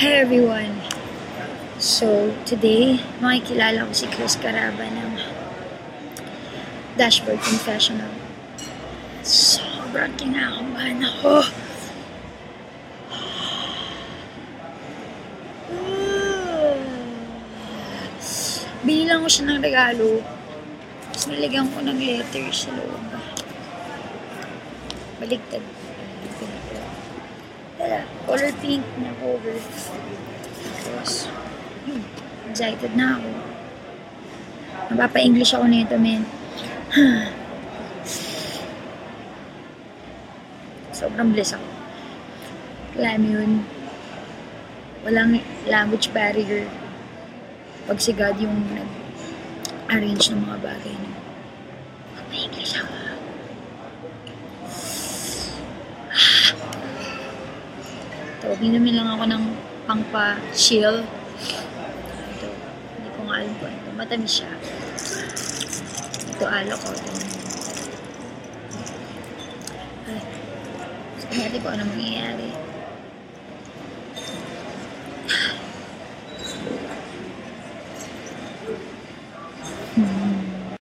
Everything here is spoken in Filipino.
Hi everyone! So, today, makikilala ko si Chris Caraba ng Dashboard Confessional. Sobrang kinakabahan ako. Binilang ko siya ng regalo. Tapos nilagyan ko ng letter sa loob. Baligtad. Wala. Color pink na cover. Tapos, yun. Excited na ako. Mapapa-English ako nito, men. Sobrang bless ako. Alam yun, walang language barrier. Pag si God yung nag-arrange ng mga bagay na mapa-English ako. Ito, binamin lang ako ng pangpa-chill. Ito, hindi ko nga alam kung ano. Matamis siya. Ito, alo ko. Ito. Ay, sabi natin kung ano mangyayari.